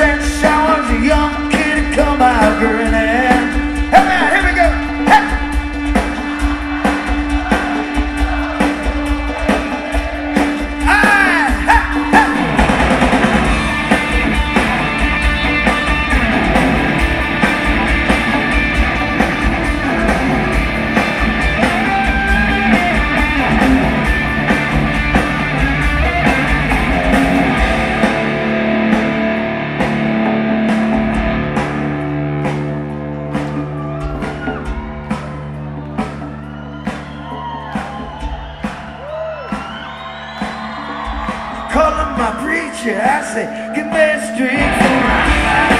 the Calling my preacher, I say, give me a string for my